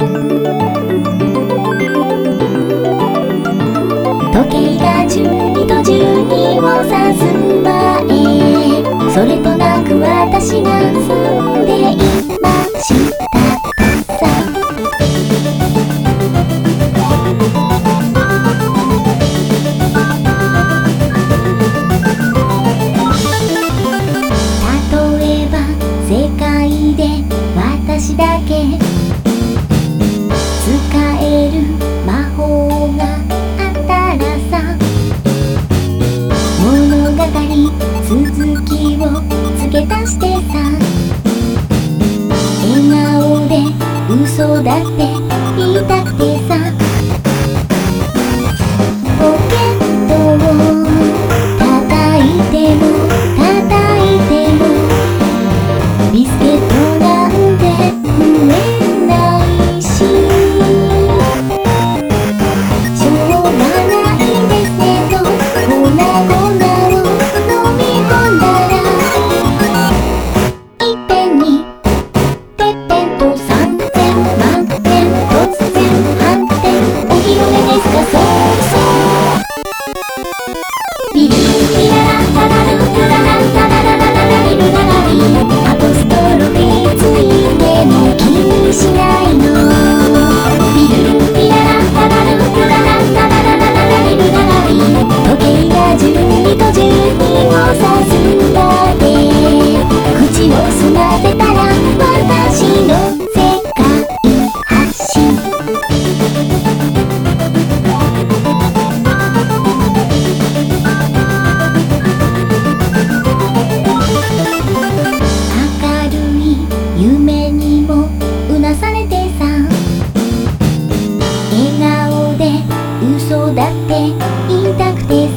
時計が12と12を指す前それとなく私が住んでいましたそうだって。だって言いたくて